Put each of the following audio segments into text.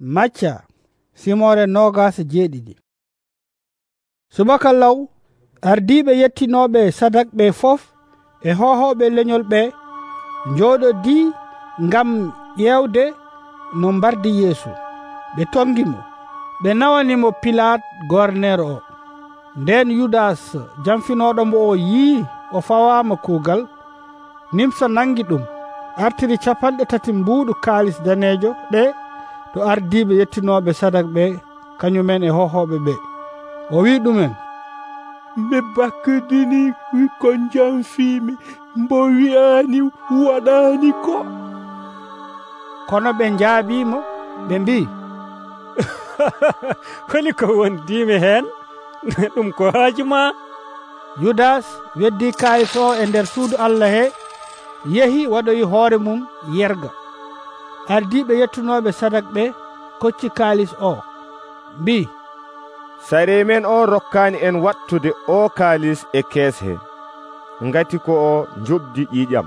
macca simore nogas jeeɗiɗi. Subaka law ardiɓe yettinoɓe sadak ɓe fof e hohoɓe leñol ɓe jooɗodi ngam ƴewde no mbardi yeesu. Ɓe tongimo ɓe nawanimo pilat gornere o. Nden yudas jamfinoɗo mo o yii o fawama kuugal. Nimsa nangi ɗum artiri capanɗe tati mbuuɗu kaalis danejo ɗe to ardiɓe yettinoɓe sadak ɓe kañumen e hohoɓe ɓe. O wi ɗumen. Mi bakkidini ko jamfimi mbo wiyani waɗani ko. Kono ɓe jaabimo ɓe mbi holi ko wondimi hen ɗum ko haajuma yudas weddi kayis o e nder suudu allah he yehi waɗoyi hoore mum yerga. ardiɓe yettunoɓe sadak ɓe kocci kalis o. Mbi. Sare men o rokkani en wattude o kalis e kees he ngati ko o jobdi ƴiƴam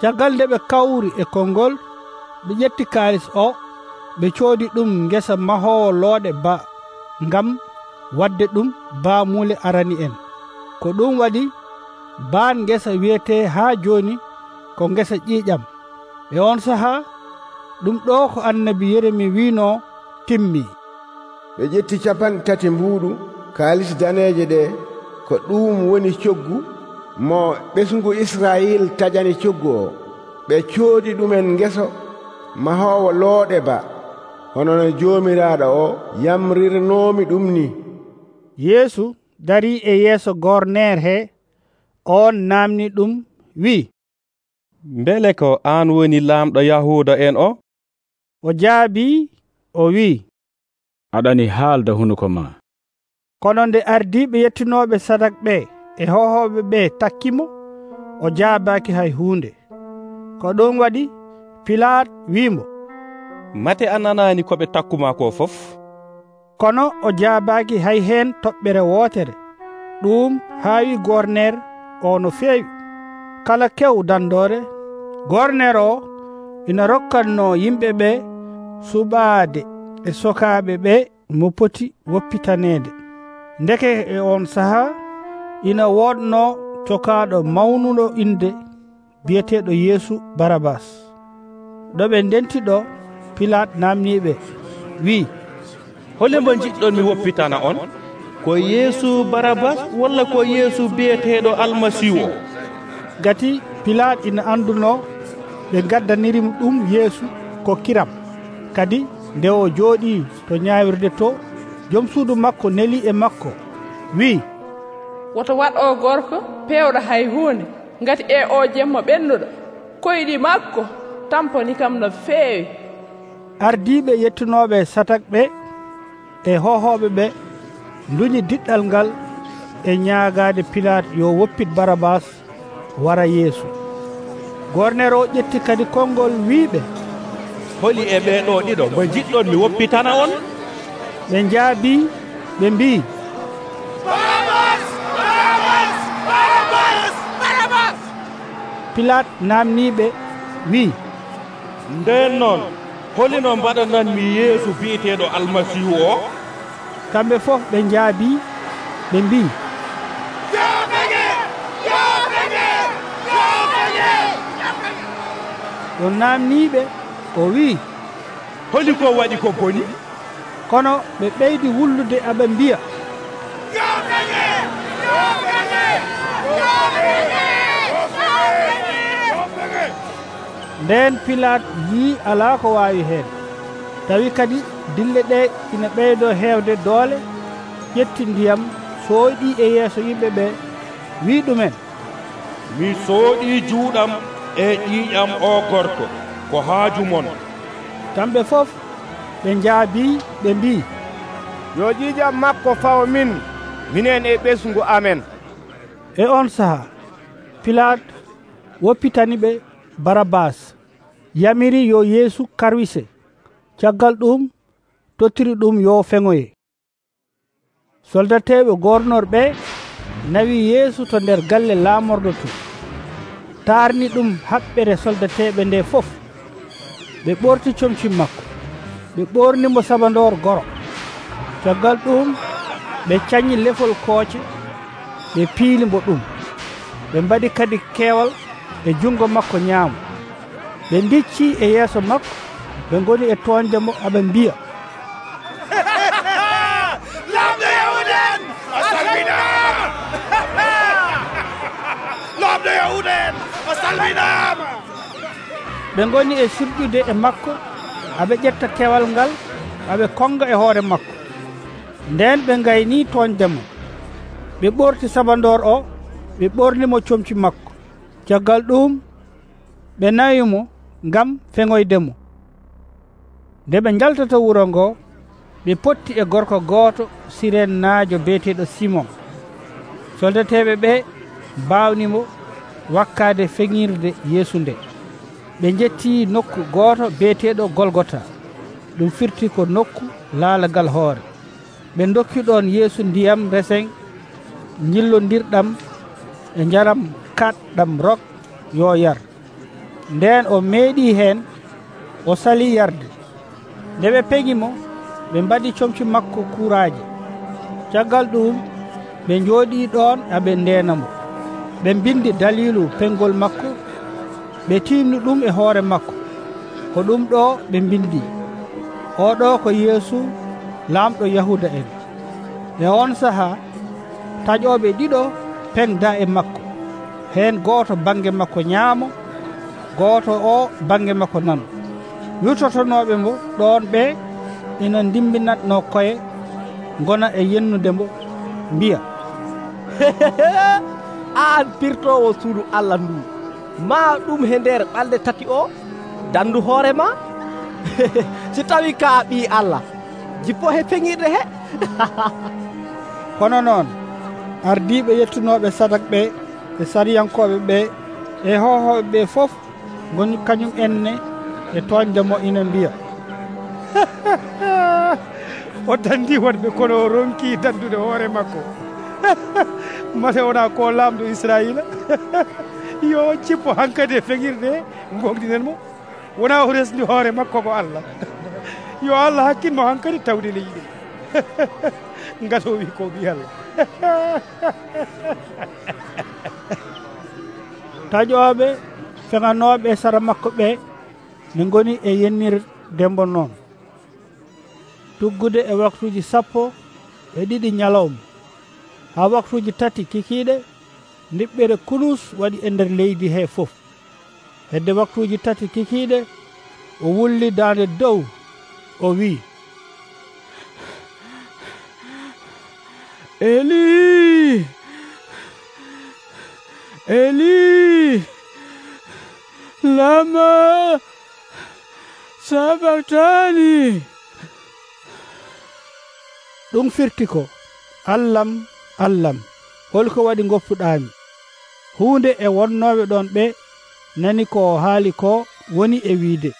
caggal nde ɓe kawri e konngol ɓe ƴetti kalis o ɓe coodi ɗum ngesa mahowo looɗe ba ngam wadde ɗum baamule arani en. Ko ɗum waɗi baan ngesa wiyete haa jooni ko ngesa ƴiiƴam. E on sahaa ɗum ɗo ko annabi yeremi wino timmi. Ɓe ƴetti capanɗe tati mbuuɗu kaalis daneeje ɗe ko ɗum woni coggu mo ɓesngu israil taƴani coggu o. Ɓe coodi ɗumen ngeso mahoowo looɗe ba. Hono no joomiraaɗo o yamrirnoomi ɗum ni. Yeesu dari e yeeso gorneer he on naamni ɗum wi'i mbele ko aan woni laamɗo yahuuda en o? o jaabi o wi'i. Aɗani haalda hunuko ma. Kono nde ardiɓe yettinoɓe sadak ɓe e hohoɓe ɓe takkimo o jaabaki hay hunde ko ɗum waɗi pilat wimo mate a nanani koɓe takkuma ko fof? Kono o jaabaki hay hen toɓɓere wotere ɗum haawi gornere o no feewi. Kala kew dandore gornere o ina rokkanno yimɓe ɓe suɓaade e sokaaɓe ɓe mo poti woppitanede ndeke e on sahaa ina wodno cokaaɗo mawnuɗo inde biyeteɗo yeesu barabas ɗo ɓe ndenti ɗo pilat namniɓe wi'i holemo jiɗɗon mi woppitana on? Ko yeesu barabas walla ko yeesu biyeteɗo almasihu o gati pilat ina anduno ɓe gaddanirimo ɗum yeesu ko kiram. kadi nde o jooɗi to ñaawirde to joom suudu makko neli e makko. Wi'i woto waɗ o gorko peewɗo hay huunde ngati e o jemmo ɓennuɗo koyɗi makko tamponi kam no feewi. ardiiɓe yettunooɓe satak ɓe e hohooɓe ɓe nduñi diɗɗal ngal e ñaagaade pilat yo woppit barabas wara yeesu. Gornere o ƴetti kadi konngol wiiɓe holi e ɓeeɗo ɗiɗo. Mo jiɗɗon mi woppitana on. Ɓe jaabi ɓe mbi. Pilat namniɓe wi. Nden noon holino mbaɗananmi yeesu biyeteɗo almasihu o. Kamɓe fof ɓe jaabi ɓe mbi. Ɗo namniɓe o wi'i holi ko waɗi ko boni? kono ɓe ɓeydi wullude aɓe mbiya. Nden pilat yi alaa ko waawi heen. Tawi kadi dille ɗe ina ɓeydo heewde doole ƴetti ndiyam sooyɗi e yeeso yimɓe ɓe wii ɗumen. Mi sooɗi juuɗam e ƴiiƴam o gorko. ko haaju mon. Kamɓe fof ɓe njaabi ɓe mbi. Yo ƴiiƴam makko fawa min minen e ɓesngu amen. E on saha pilat woppitani ɓe barabas yamiri yo yeesu karwise. Caggal ɗum tottiri ɗum yo feŋoye. Soldateɓe gornorɓe nawi yeesu to nder galle laamorɗo to. Taarni ɗum haɓɓere soldateɓe nde fof. ɓe ɓorti comcin makko. Ɓe ɓornimo sabandor goro. Caggal ɗum ɓe cañi lefol kooce ɓe piilimbo ɗum. Ɓe mbaɗi kadi keewal e junngo makko ñaamo. Ɓe dicci e yeeso makko ɓe ngoni e toonde mo aɓe mbiya. ɓe goni e sirɗude e makko aɓe ƴetta kewal ngal aɓe konga e hoore makko. Nden ɓe gayni toñdemo ɓe ɓorti sabandor o ɓe ɓornimo comci makko. Caggal ɗum ɓe nawimo ngam feŋoydemo nde ɓe jaltata wuro ngo ɓe potti e gorko gooto siren naajo beeteɗo simon. Soldateɓe ɓe mbawnimo wakkade feŋirde yeesu nde ɓe jetti nokku gooto beeteɗo golgota. Ɗum firti ko nokku laalagal hoore. Ɓe dokki ɗon yeesu ndiyam resen jillodirɗam e jaram katɗam rok yo yar. Nden o meeɗi heen o sali yarde. Nde ɓe pegi mo ɓe mbaɗi comci makko kuuraji caggal ɗum ɓe jooɗi ɗon aɓe ndenamo ɓe bindi dalilu pengol makko ɓe tinno ɗum e hoore makko. Ko ɗum ɗo ɓe mbindi. Oɗo ko yeesu laamɗo yahuda en. E on sahaa taƴoɓe ɗiɗo peŋda e makko. Hen goto baŋnge makko ñaamo goto o baŋnge makko nano. Wirtotonoɓe mo ɗon ɓe ina dimbinatno koye gona e yennude mo mbiya. An pirtowo suudu allah ndu. ma ɗum he nder ɓalɗe tati o dandu hoorema si tawi ka ɓi allah jippo he feŋirde he. Kono noon ardiɓe yettunoɓe sadak ɓe e sariyankoɓe ɓe e hohoɓe ɓe fof goni kañum enne e toñde mo ina mbiya. O dandi wonɓe kono o ronki dandude hoore makko. Mate wona ko lamɗo israila yo cippo hankkadi e feŋirde gogɗinen mo wona o resdi hoore makko ko allah. Yo allah hakkitmo hankkadi tawde leydi gato wi ko ɓi allah taƴoɓe feŋanoɓe sara makko ɓe ɓe goni e yennir dembo noon tuggude e waktuji sappo e ɗiɗi ñalawma ha waktuji tati kikiɗe niɓɓere kulus waɗi e nder leydi he fof. Hedde waktuji tati kikiɗe o wulli dande dow o wi eli! Eli! Lama sabaktani ɗum firti ko. Allam allam holko waɗi goppuɗami hunde e wonnoɓe ɗon ɓe nani ko haali ko woni e wiide.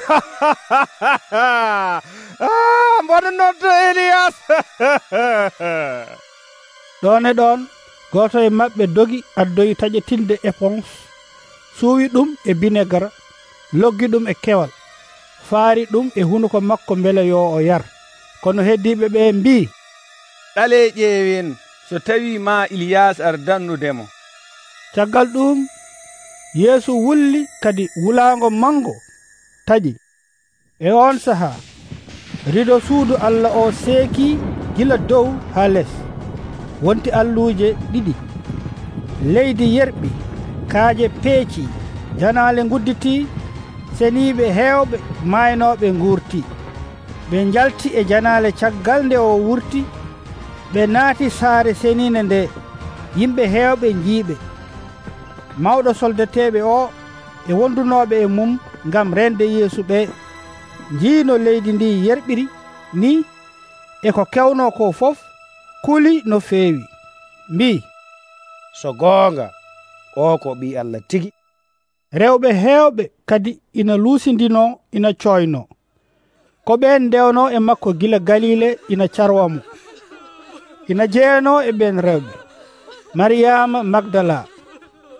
Mboɗo noddo eliyas ɗon e ɗon goto e maɓɓe dogi addoyi taƴetilde e éponge suuwi ɗum e binégara loggi ɗum e kewal. Faari ɗum e hunuko makko beele yo o yar. Kono heddiɓe ɓe mbi ɗale ƴeewen so tawi ma iliyas ar dannudemo caggal ɗum yeesu wulli kadi wulaango mango taƴi. E on sahaa rido suudu allah o seeki gila dow haa les. Wonti alluuje ɗiɗi leydi yerɓi kaaje peeci janaale ngudditi seniiɓe heewɓe maynooɓe nguurti. Ɓe njalti e janaale caggal nde o wurti ɓe naati saare senine nde yimɓe heewɓe njiiɓe. Mawɗo soldateɓe o e wondunoɓe e mum ngam rende yeesu ɓe. Njiino leydi ndi yerɓiri ni e ko kewno ko fof kuli no feewi. Mbi. So goonga o ko ɓi allah tigi. Rewɓe heewɓe kadi ina luusindino ina coyno ko ɓen ndewno e makko gila galile ina carwamo ina jeeno e ɓen rewɓe. Mariyama magdala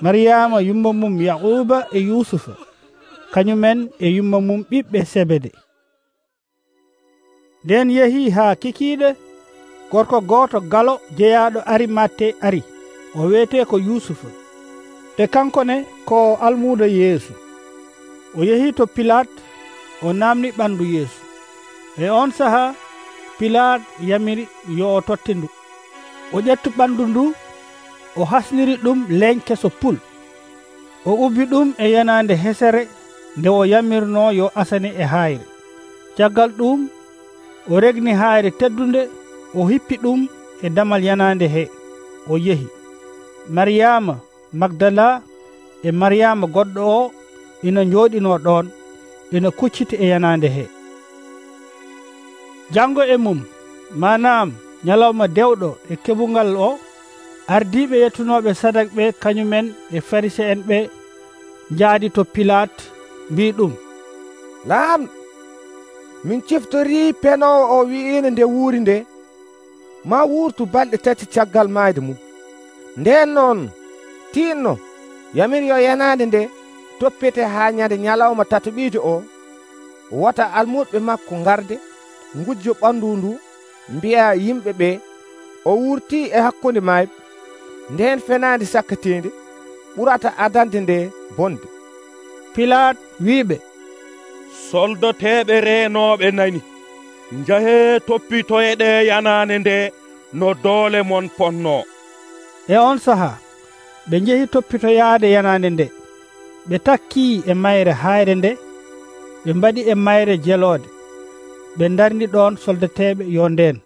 mariyama yumma mum yaquba e yusufa kañumen e yumma mum ɓiɓɓe sebede. Nden yehi ha kikiiɗe gorko gooto galo jeyaɗo arimatte ari o wiyete ko yusufa te kankone ko almuuda yeesu. O yehi to pilate o namni ɓandu yeesu. E on sahaa pilat yamiri yo o totti ndu. O ƴettu ɓandu ndu o hasniri ɗum lenke so pul. O ubbi ɗum e yanande hesere nde o yamirno yo asani e hayre caggal ɗum o regni hayre teddunde o hippi ɗum e damal yanande he o yehi. Mariyama magdala e mariyama goɗɗo o ina jooɗino ɗon ina kucciti e yanande he. jango e mum manam ñalawma dewɗo e keɓugal o ardiɓe yettunoɓe sadak ɓe kañumen e farise en ɓe jaadi to pilat mbi ɗum. Laamɗo min ciftori penowo o wi'ino nde wuuri nde ma wuurtu balɗe tati caggal maayde mum. Nden noon tinno yamir yo yanade nde toppite ha ñande ñalawma tatoɓiijo o wota almuɗɓe makko garde gujjo ɓandu ndu mbiya yimɓe ɓe o wurti e hakkunde mayɓe nden fenande sakkatinde ɓurata adande nde bonde. Pilat wiɓe soldoteɓe renoɓe nani njahe toppitoyeɗe yanande nde no doole mon ponno. E on saha ɓe njehi toppitoyaade yanande nde ɓe takki e mayre hayre nde ɓe mbaɗi e mayre jeloode. ɓe darni ɗon soldateɓe yo nden